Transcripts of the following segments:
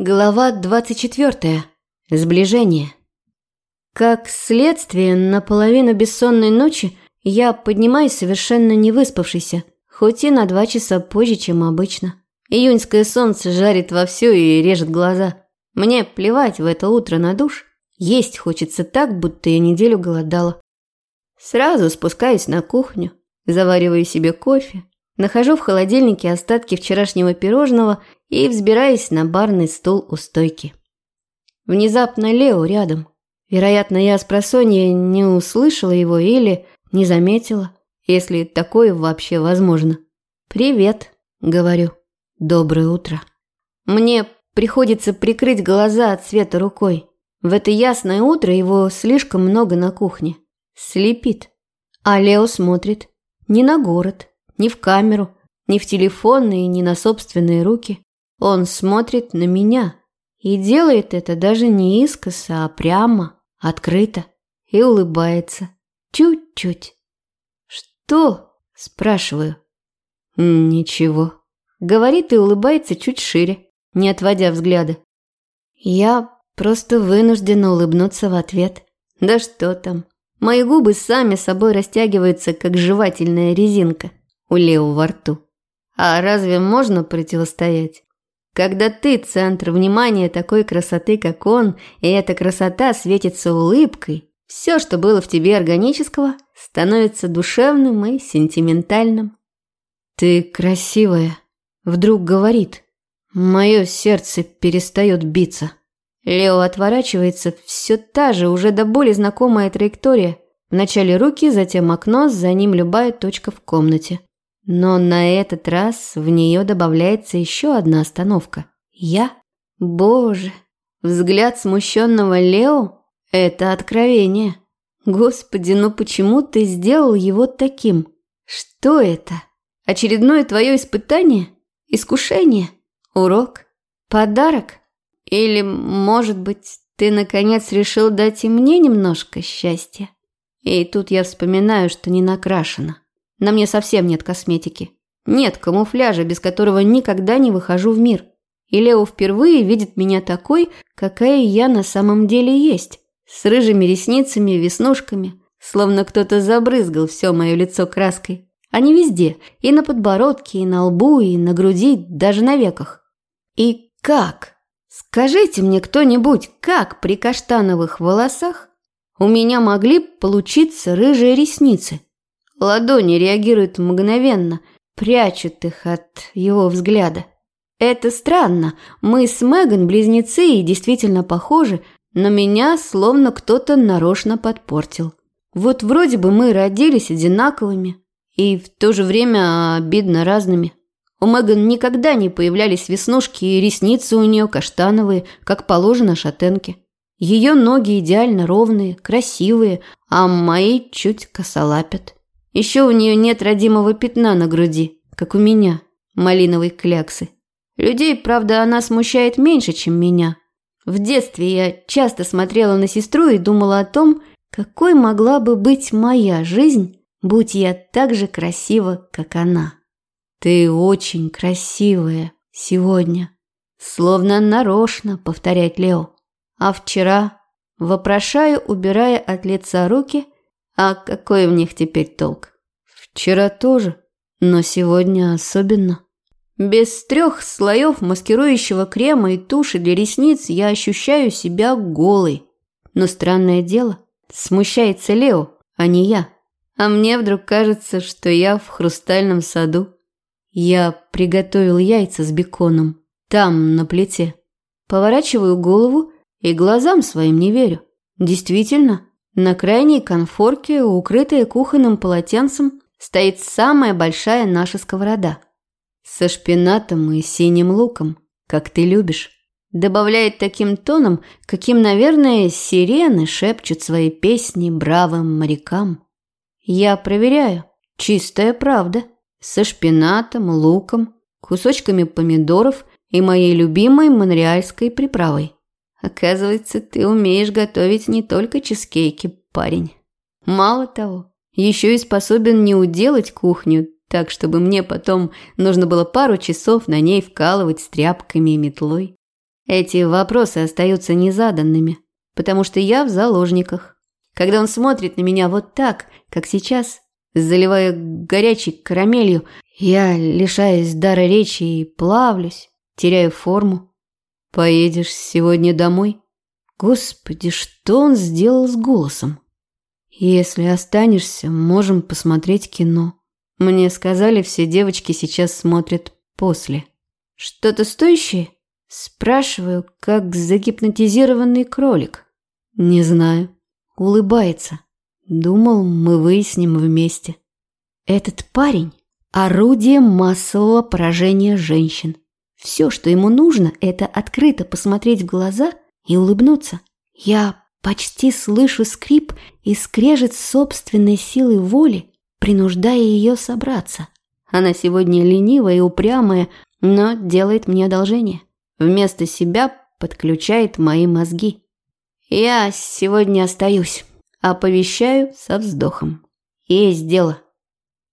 Глава 24. Сближение. Как следствие, наполовину бессонной ночи я поднимаюсь совершенно не выспавшийся, хоть и на два часа позже, чем обычно. Июньское солнце жарит вовсю и режет глаза. Мне плевать в это утро на душ. Есть хочется так, будто я неделю голодала. Сразу спускаюсь на кухню, завариваю себе кофе, нахожу в холодильнике остатки вчерашнего пирожного и взбираясь на барный стул у стойки. Внезапно Лео рядом. Вероятно, я с просонья не услышала его или не заметила, если такое вообще возможно. «Привет», — говорю. «Доброе утро». Мне приходится прикрыть глаза от света рукой. В это ясное утро его слишком много на кухне. Слепит. А Лео смотрит. Не на город, не в камеру, не в телефон и не на собственные руки. Он смотрит на меня и делает это даже не искоса, а прямо, открыто и улыбается. Чуть-чуть. «Что?» – спрашиваю. «Ничего», – говорит и улыбается чуть шире, не отводя взгляда. Я просто вынуждена улыбнуться в ответ. Да что там, мои губы сами собой растягиваются, как жевательная резинка у Лео во рту. А разве можно противостоять? Когда ты центр внимания такой красоты, как он, и эта красота светится улыбкой, все, что было в тебе органического, становится душевным и сентиментальным. «Ты красивая», — вдруг говорит. Мое сердце перестает биться. Лео отворачивается, все та же, уже до боли знакомая траектория. Вначале руки, затем окно, за ним любая точка в комнате. Но на этот раз в нее добавляется еще одна остановка. Я? Боже! Взгляд смущенного Лео – это откровение. Господи, ну почему ты сделал его таким? Что это? Очередное твое испытание? Искушение? Урок? Подарок? Или, может быть, ты наконец решил дать и мне немножко счастья? И тут я вспоминаю, что не накрашена. На мне совсем нет косметики. Нет камуфляжа, без которого никогда не выхожу в мир. И Лео впервые видит меня такой, какая я на самом деле есть. С рыжими ресницами, веснушками. Словно кто-то забрызгал все мое лицо краской. Они везде. И на подбородке, и на лбу, и на груди, даже на веках. И как? Скажите мне кто-нибудь, как при каштановых волосах у меня могли получиться рыжие ресницы? Ладони реагируют мгновенно, прячут их от его взгляда. Это странно. Мы с Меган близнецы и действительно похожи, но меня словно кто-то нарочно подпортил. Вот вроде бы мы родились одинаковыми и в то же время обидно разными. У Меган никогда не появлялись веснушки и ресницы у нее каштановые, как положено шатенке. Ее ноги идеально ровные, красивые, а мои чуть косолапят. Еще у нее нет родимого пятна на груди, как у меня, малиновой кляксы. Людей, правда, она смущает меньше, чем меня. В детстве я часто смотрела на сестру и думала о том, какой могла бы быть моя жизнь, будь я так же красива, как она. Ты очень красивая сегодня. Словно нарочно, повторять Лео. А вчера, вопрошаю, убирая от лица руки – а какой в них теперь толк? Вчера тоже, но сегодня особенно. Без трех слоев маскирующего крема и туши для ресниц я ощущаю себя голой. Но странное дело, смущается Лео, а не я. А мне вдруг кажется, что я в хрустальном саду. Я приготовил яйца с беконом. Там, на плите. Поворачиваю голову и глазам своим не верю. Действительно, на крайней конфорке, укрытая кухонным полотенцем, стоит самая большая наша сковорода. Со шпинатом и синим луком, как ты любишь. Добавляет таким тоном, каким, наверное, сирены шепчут свои песни бравым морякам. Я проверяю. Чистая правда. Со шпинатом, луком, кусочками помидоров и моей любимой монреальской приправой. Оказывается, ты умеешь готовить не только чизкейки, парень. Мало того, еще и способен не уделать кухню, так чтобы мне потом нужно было пару часов на ней вкалывать с тряпками и метлой. Эти вопросы остаются незаданными, потому что я в заложниках. Когда он смотрит на меня вот так, как сейчас, заливая горячей карамелью, я лишаюсь дара речи и плавлюсь, теряю форму. Поедешь сегодня домой? Господи, что он сделал с голосом? Если останешься, можем посмотреть кино. Мне сказали, все девочки сейчас смотрят после. Что-то стоящее? Спрашиваю, как загипнотизированный кролик. Не знаю. Улыбается. Думал, мы выясним вместе. Этот парень – орудие массового поражения женщин. Все, что ему нужно, это открыто посмотреть в глаза и улыбнуться. Я почти слышу скрип и скрежет собственной силой воли, принуждая ее собраться. Она сегодня ленивая и упрямая, но делает мне одолжение. Вместо себя подключает мои мозги. Я сегодня остаюсь, оповещаю со вздохом. Есть дело.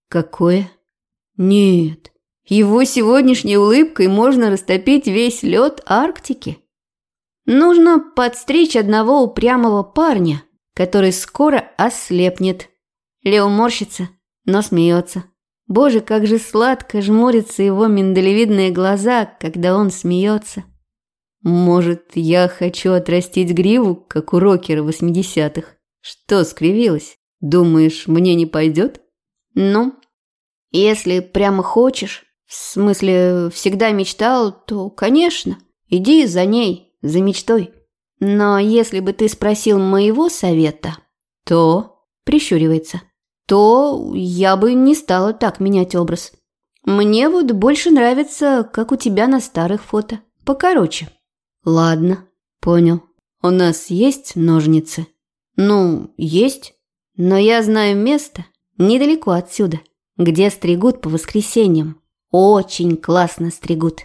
Какое? Нет, его сегодняшней улыбкой можно растопить весь лед Арктики. Нужно подстричь одного упрямого парня, который скоро ослепнет. Лео морщится, но смеется. Боже, как же сладко жмурятся его миндалевидные глаза, когда он смеется. Может, я хочу отрастить гриву, как у рокера восьмидесятых? Что скривилась? Думаешь, мне не пойдет? Ну, если прямо хочешь, в смысле, всегда мечтал, то, конечно, иди за ней, за мечтой. Но если бы ты спросил моего совета, то, прищуривается, то я бы не стала так менять образ. Мне вот больше нравится, как у тебя на старых фото. Покороче. Ладно, понял. У нас есть ножницы? Ну, есть. Но я знаю место недалеко отсюда, где стригут по воскресеньям. Очень классно стригут.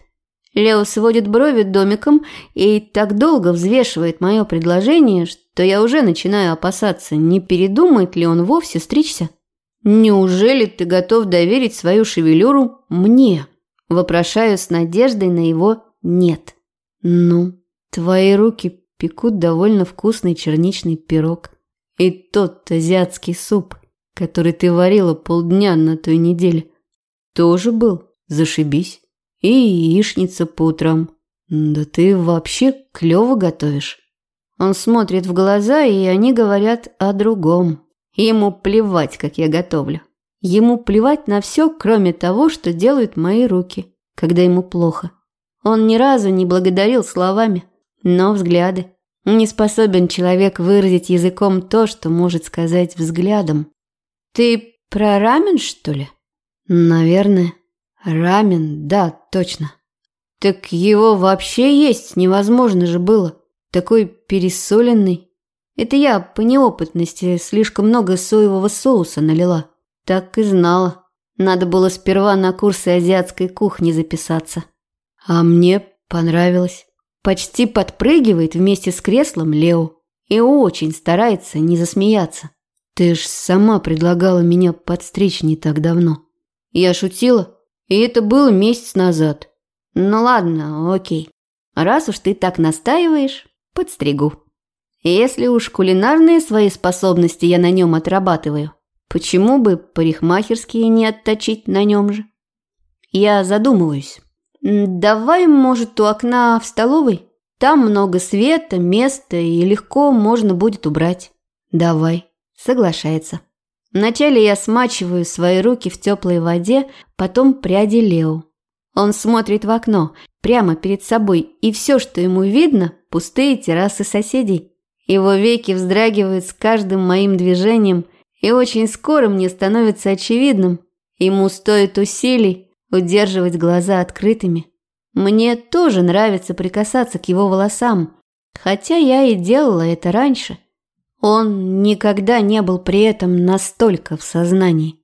Лео сводит брови домиком и так долго взвешивает мое предложение, что я уже начинаю опасаться, не передумает ли он вовсе стричься. «Неужели ты готов доверить свою шевелюру мне?» Вопрошаю с надеждой на его «нет». «Ну, твои руки пекут довольно вкусный черничный пирог. И тот азиатский суп, который ты варила полдня на той неделе, тоже был, зашибись. И яичница по утрам. Да ты вообще клёво готовишь». Он смотрит в глаза, и они говорят о другом. Ему плевать, как я готовлю. Ему плевать на все, кроме того, что делают мои руки, когда ему плохо. Он ни разу не благодарил словами, но взгляды. Не способен человек выразить языком то, что может сказать взглядом. «Ты про рамен, что ли?» «Наверное. Рамен, да, точно». «Так его вообще есть невозможно же было. Такой пересоленный». Это я по неопытности слишком много соевого соуса налила. Так и знала. Надо было сперва на курсы азиатской кухни записаться. А мне понравилось. Почти подпрыгивает вместе с креслом Лео и очень старается не засмеяться. Ты ж сама предлагала меня подстричь не так давно. Я шутила, и это было месяц назад. Ну ладно, окей. Раз уж ты так настаиваешь, подстригу. Если уж кулинарные свои способности я на нем отрабатываю, почему бы парикмахерские не отточить на нем же? Я задумываюсь. Давай, может, у окна в столовой? Там много света, места и легко можно будет убрать. Давай, соглашается. Вначале я смачиваю свои руки в теплой воде, потом пряди Лео. Он смотрит в окно, прямо перед собой, и все, что ему видно, пустые террасы соседей. Его веки вздрагивают с каждым моим движением, и очень скоро мне становится очевидным, ему стоит усилий удерживать глаза открытыми. Мне тоже нравится прикасаться к его волосам, хотя я и делала это раньше. Он никогда не был при этом настолько в сознании.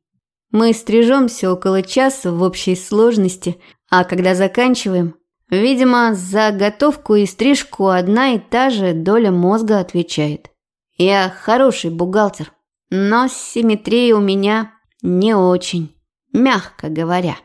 Мы стрижемся около часа в общей сложности, а когда заканчиваем, Видимо, за готовку и стрижку одна и та же доля мозга отвечает. Я хороший бухгалтер, но симметрия у меня не очень, мягко говоря.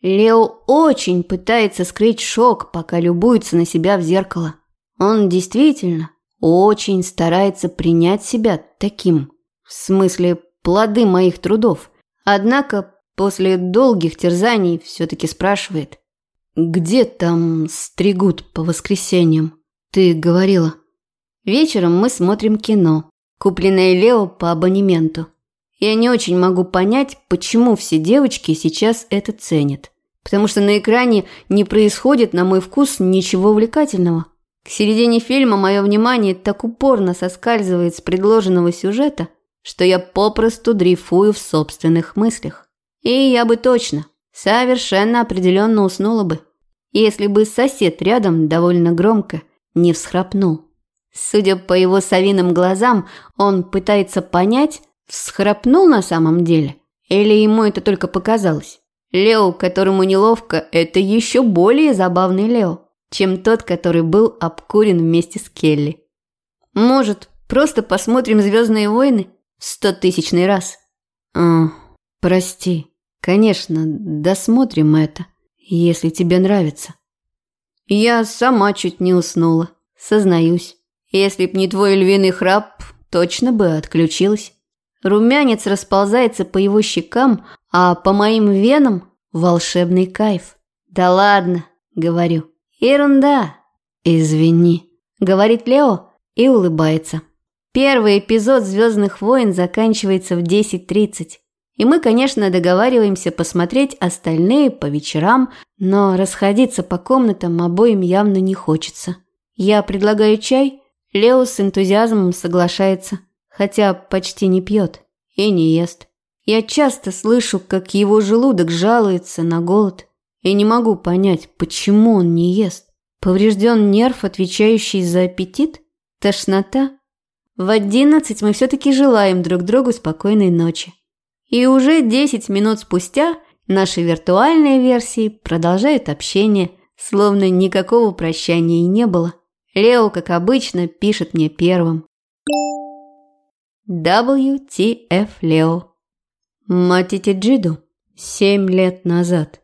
Лео очень пытается скрыть шок, пока любуется на себя в зеркало. Он действительно очень старается принять себя таким. В смысле, плоды моих трудов. Однако после долгих терзаний все-таки спрашивает. «Где там стригут по воскресеньям?» Ты говорила. Вечером мы смотрим кино, купленное Лео по абонементу. Я не очень могу понять, почему все девочки сейчас это ценят. Потому что на экране не происходит, на мой вкус, ничего увлекательного. К середине фильма мое внимание так упорно соскальзывает с предложенного сюжета, что я попросту дрейфую в собственных мыслях. И я бы точно, совершенно определенно уснула бы, если бы сосед рядом довольно громко не всхрапнул. Судя по его совиным глазам, он пытается понять, всхрапнул на самом деле, или ему это только показалось. Лео, которому неловко, это еще более забавный Лео, чем тот, который был обкурен вместе с Келли. Может, просто посмотрим «Звездные войны» в стотысячный раз? А, прости. Конечно, досмотрим это, если тебе нравится. Я сама чуть не уснула, сознаюсь. Если б не твой львиный храп, точно бы отключилась. Румянец расползается по его щекам, а по моим венам волшебный кайф. Да ладно, говорю. Ерунда. Извини, говорит Лео и улыбается. Первый эпизод Звездных войн заканчивается в 10.30. И мы, конечно, договариваемся посмотреть остальные по вечерам, но расходиться по комнатам обоим явно не хочется. Я предлагаю чай, Лео с энтузиазмом соглашается, хотя почти не пьет и не ест. Я часто слышу, как его желудок жалуется на голод, и не могу понять, почему он не ест. Поврежден нерв, отвечающий за аппетит? Тошнота? В одиннадцать мы все-таки желаем друг другу спокойной ночи. И уже 10 минут спустя наши виртуальные версии продолжают общение, словно никакого прощания и не было. Лео, как обычно, пишет мне первым. WTF Лео. Матите Джиду. Семь лет назад.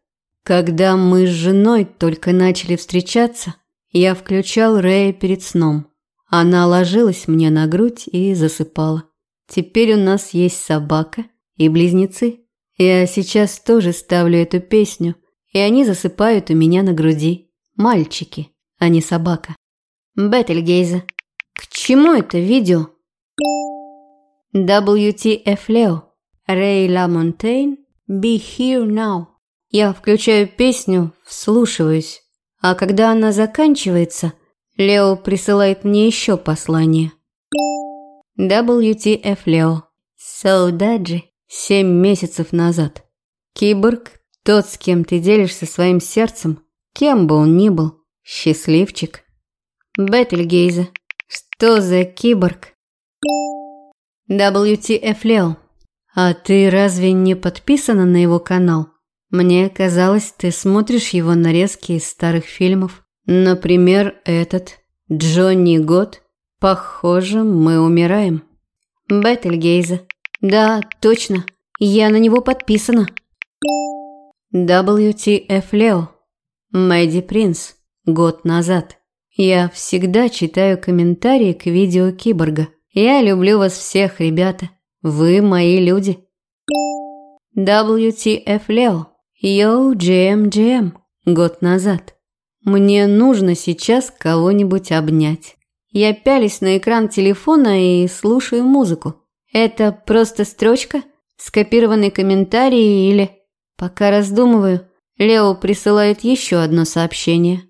Когда мы с женой только начали встречаться, я включал Рэя перед сном. Она ложилась мне на грудь и засыпала. Теперь у нас есть собака – и близнецы. Я сейчас тоже ставлю эту песню, и они засыпают у меня на груди. Мальчики, а не собака. Бетельгейза. К чему это видео? WTF Leo. Ла Монтейн. Be here now. Я включаю песню, вслушиваюсь. А когда она заканчивается, Лео присылает мне еще послание. WTF. So Daji. Семь месяцев назад. Киборг, тот, с кем ты делишься своим сердцем, кем бы он ни был, счастливчик. Бетельгейзе, что за киборг? WTF Лео, а ты разве не подписана на его канал? Мне казалось, ты смотришь его нарезки из старых фильмов. Например, этот «Джонни Год». Похоже, мы умираем. Бетельгейзе. Да, точно. Я на него подписана. WTF Leo. Мэдди Принц. Год назад. Я всегда читаю комментарии к видео Киборга. Я люблю вас всех, ребята. Вы мои люди. WTF Leo. GM, GM. Год назад. Мне нужно сейчас кого-нибудь обнять. Я пялюсь на экран телефона и слушаю музыку. Это просто строчка, скопированный комментарий или... Пока раздумываю, Лео присылает еще одно сообщение.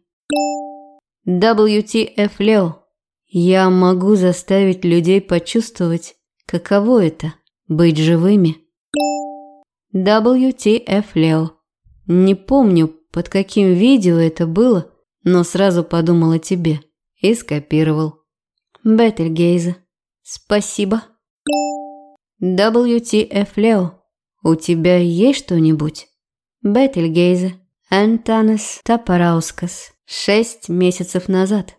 WTF Лео. Я могу заставить людей почувствовать, каково это – быть живыми. WTF Лео. Не помню, под каким видео это было, но сразу подумал о тебе и скопировал. Бетельгейза. Спасибо. WTF Лео, у тебя есть что-нибудь? Бетельгейзе, Антанес Тапараускас, шесть месяцев назад.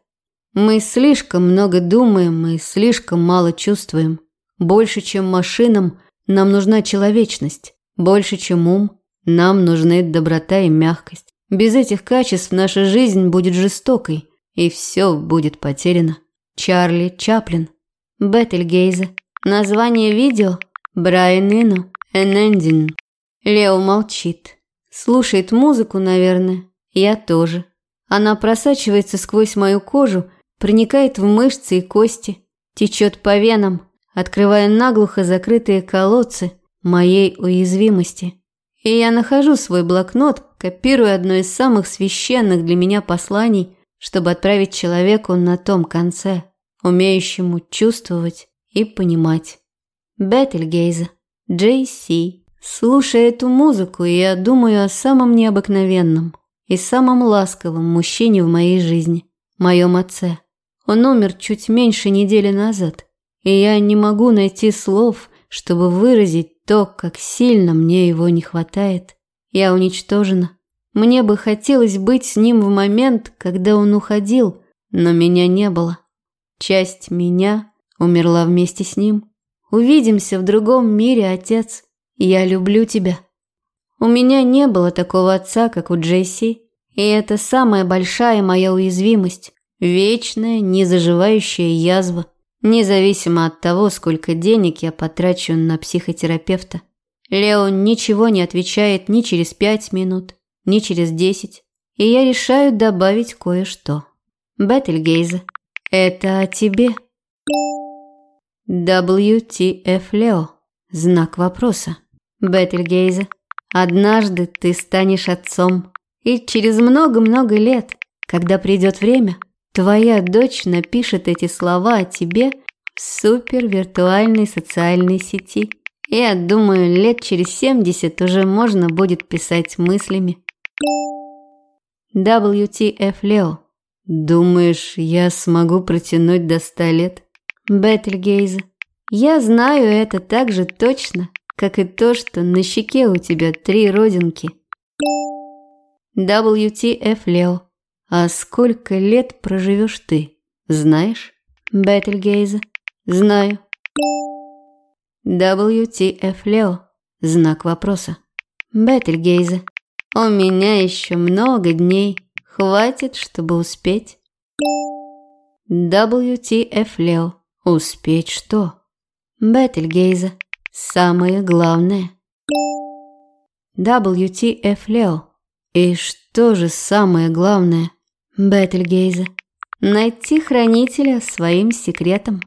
Мы слишком много думаем и слишком мало чувствуем. Больше, чем машинам, нам нужна человечность. Больше, чем ум, Нам нужны доброта и мягкость. Без этих качеств наша жизнь будет жестокой, и все будет потеряно. Чарли Чаплин. Бетельгейзе. Название видео Брайан Ину. Энендин. Лео молчит. Слушает музыку, наверное. Я тоже. Она просачивается сквозь мою кожу, проникает в мышцы и кости, течет по венам, открывая наглухо закрытые колодцы моей уязвимости. И я нахожу свой блокнот, копируя одно из самых священных для меня посланий, чтобы отправить человеку на том конце, умеющему чувствовать и понимать. Бетельгейза, Джей Си. Слушая эту музыку, я думаю о самом необыкновенном и самом ласковом мужчине в моей жизни, моем отце. Он умер чуть меньше недели назад, и я не могу найти слов, чтобы выразить то, как сильно мне его не хватает. Я уничтожена. Мне бы хотелось быть с ним в момент, когда он уходил, но меня не было. Часть меня умерла вместе с ним. Увидимся в другом мире, отец. Я люблю тебя. У меня не было такого отца, как у Джесси, и это самая большая моя уязвимость, вечная, незаживающая язва независимо от того, сколько денег я потрачу на психотерапевта. Лео ничего не отвечает ни через пять минут, ни через десять, и я решаю добавить кое-что. Бетельгейзе, это о тебе. WTF Лео. Знак вопроса. Бетельгейзе, однажды ты станешь отцом, и через много-много лет, когда придет время – Твоя дочь напишет эти слова о тебе в супер-виртуальной социальной сети. Я думаю, лет через 70 уже можно будет писать мыслями. WTF Лео. Думаешь, я смогу протянуть до ста лет? Бетельгейзе. Я знаю это так же точно, как и то, что на щеке у тебя три родинки. WTF Лео. А сколько лет проживешь ты, знаешь? Бетельгейзе. Знаю. WTF Лео. Знак вопроса. Бетельгейзе. У меня еще много дней. Хватит, чтобы успеть. WTF Лео. Успеть что? Бетельгейзе. Самое главное. WTF Лео. И что же самое главное? Бетельгейзе. Найти хранителя своим секретом.